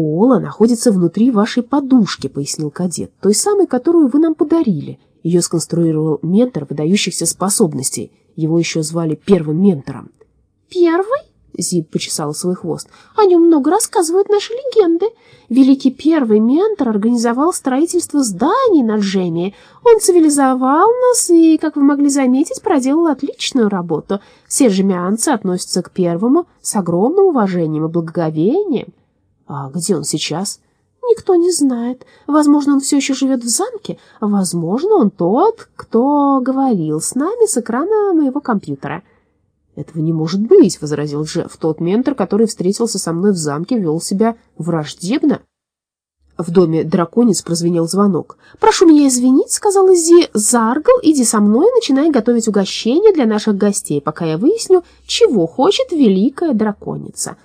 «Ола находится внутри вашей подушки», — пояснил кадет, «той самой, которую вы нам подарили. Ее сконструировал ментор выдающихся способностей. Его еще звали первым ментором». «Первый?» Зиб почесала свой хвост. «О нем много рассказывают наши легенды. Великий первый ментор организовал строительство зданий на Джемии. Он цивилизовал нас и, как вы могли заметить, проделал отличную работу. Все жемианцы относятся к первому с огромным уважением и благоговением». «А где он сейчас?» Никто не знает. Возможно, он все еще живет в замке. Возможно, он тот, кто говорил с нами с экрана моего компьютера. «Этого не может быть», — возразил Джефф. «Тот ментор, который встретился со мной в замке, вел себя враждебно». В доме драконец прозвенел звонок. «Прошу меня извинить», — сказала Зи. «Заргал, иди со мной, начинай готовить угощение для наших гостей, пока я выясню, чего хочет великая драконица».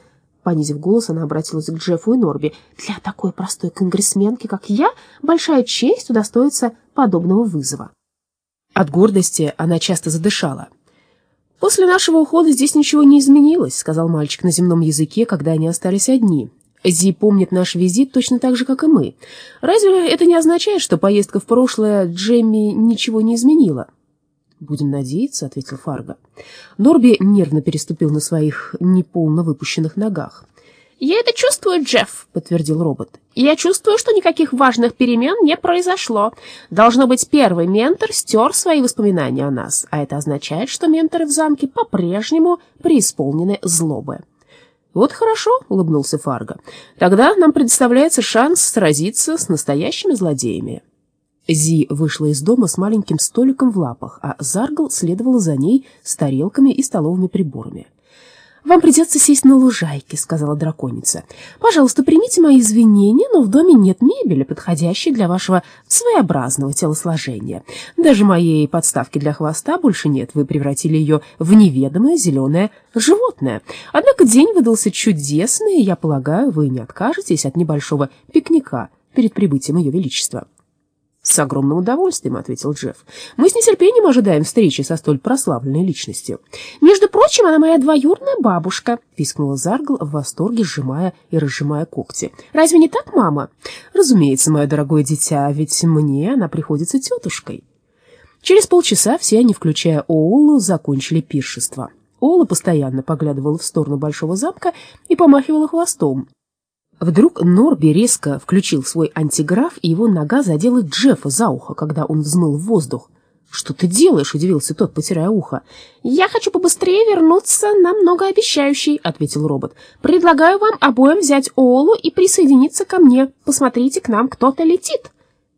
Понизив голос, она обратилась к Джеффу и Норби. «Для такой простой конгрессменки, как я, большая честь удостоиться подобного вызова». От гордости она часто задышала. «После нашего ухода здесь ничего не изменилось», — сказал мальчик на земном языке, когда они остались одни. «Зи помнит наш визит точно так же, как и мы. Разве это не означает, что поездка в прошлое Джемми ничего не изменила?» «Будем надеяться», — ответил Фарго. Норби нервно переступил на своих неполно выпущенных ногах. «Я это чувствую, Джефф», — подтвердил робот. «Я чувствую, что никаких важных перемен не произошло. Должно быть, первый ментор стер свои воспоминания о нас, а это означает, что менторы в замке по-прежнему преисполнены злобы». «Вот хорошо», — улыбнулся Фарго. «Тогда нам предоставляется шанс сразиться с настоящими злодеями». Зи вышла из дома с маленьким столиком в лапах, а Заргал следовала за ней с тарелками и столовыми приборами. «Вам придется сесть на лужайке», — сказала драконица. «Пожалуйста, примите мои извинения, но в доме нет мебели, подходящей для вашего своеобразного телосложения. Даже моей подставки для хвоста больше нет, вы превратили ее в неведомое зеленое животное. Однако день выдался чудесный, и я полагаю, вы не откажетесь от небольшого пикника перед прибытием Ее Величества». «С огромным удовольствием», — ответил Джефф. «Мы с нетерпением ожидаем встречи со столь прославленной личностью». «Между прочим, она моя двоюродная бабушка», — пискнула Заргл в восторге, сжимая и разжимая когти. «Разве не так, мама?» «Разумеется, мое дорогое дитя, ведь мне она приходится тетушкой». Через полчаса все они, включая Оулу, закончили пиршество. Оула постоянно поглядывала в сторону большого замка и помахивала хвостом. Вдруг Норби резко включил свой антиграф, и его нога задела Джеффа за ухо, когда он взмыл в воздух. «Что ты делаешь?» — удивился тот, потирая ухо. «Я хочу побыстрее вернуться на многообещающий», — ответил робот. «Предлагаю вам обоим взять Олу и присоединиться ко мне. Посмотрите, к нам кто-то летит».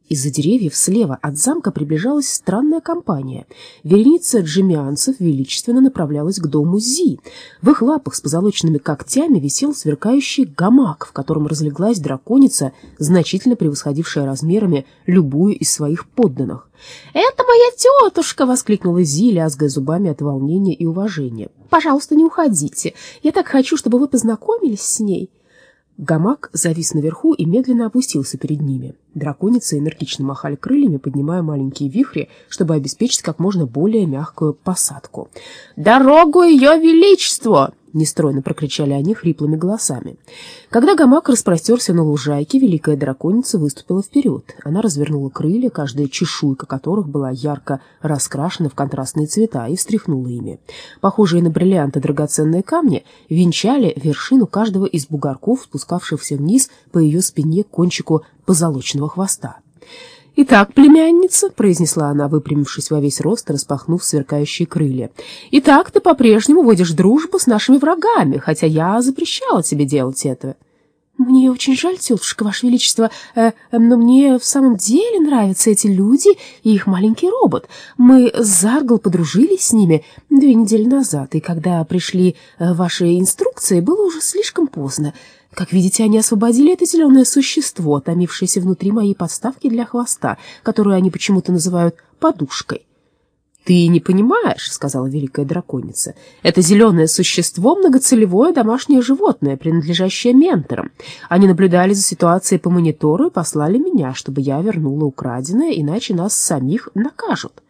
Из-за деревьев слева от замка приближалась странная компания. Вереница джемианцев величественно направлялась к дому Зи. В их лапах с позолоченными когтями висел сверкающий гамак, в котором разлеглась драконица, значительно превосходившая размерами любую из своих подданных. «Это моя тетушка!» — воскликнула Зи, лязгая зубами от волнения и уважения. «Пожалуйста, не уходите. Я так хочу, чтобы вы познакомились с ней». Гамак завис наверху и медленно опустился перед ними. Драконицы энергично махали крыльями, поднимая маленькие вихри, чтобы обеспечить как можно более мягкую посадку. «Дорогу ее величеству!» Нестройно прокричали они хриплыми голосами. Когда гамак распростерся на лужайке, великая драконица выступила вперед. Она развернула крылья, каждая чешуйка которых была ярко раскрашена в контрастные цвета, и встряхнула ими. Похожие на бриллианты драгоценные камни венчали вершину каждого из бугорков, спускавшихся вниз по ее спине к кончику позолоченного хвоста. «Итак, племянница», — произнесла она, выпрямившись во весь рост и распахнув сверкающие крылья, «итак, ты по-прежнему водишь дружбу с нашими врагами, хотя я запрещала тебе делать это». «Мне очень жаль, тетушка, ваше величество, э, но мне в самом деле нравятся эти люди и их маленький робот. Мы с Заргл подружились с ними две недели назад, и когда пришли э, ваши инструкции, было уже слишком поздно. Как видите, они освободили это зеленое существо, томившееся внутри моей подставки для хвоста, которую они почему-то называют подушкой. «Ты не понимаешь», — сказала великая драконица, — «это зеленое существо — многоцелевое домашнее животное, принадлежащее менторам. Они наблюдали за ситуацией по монитору и послали меня, чтобы я вернула украденное, иначе нас самих накажут».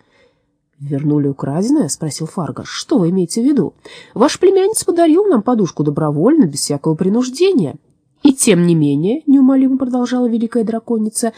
«Вернули украденное?» — спросил Фарго. «Что вы имеете в виду? Ваш племянница подарил нам подушку добровольно, без всякого принуждения». И тем не менее, неумолимо продолжала великая драконица,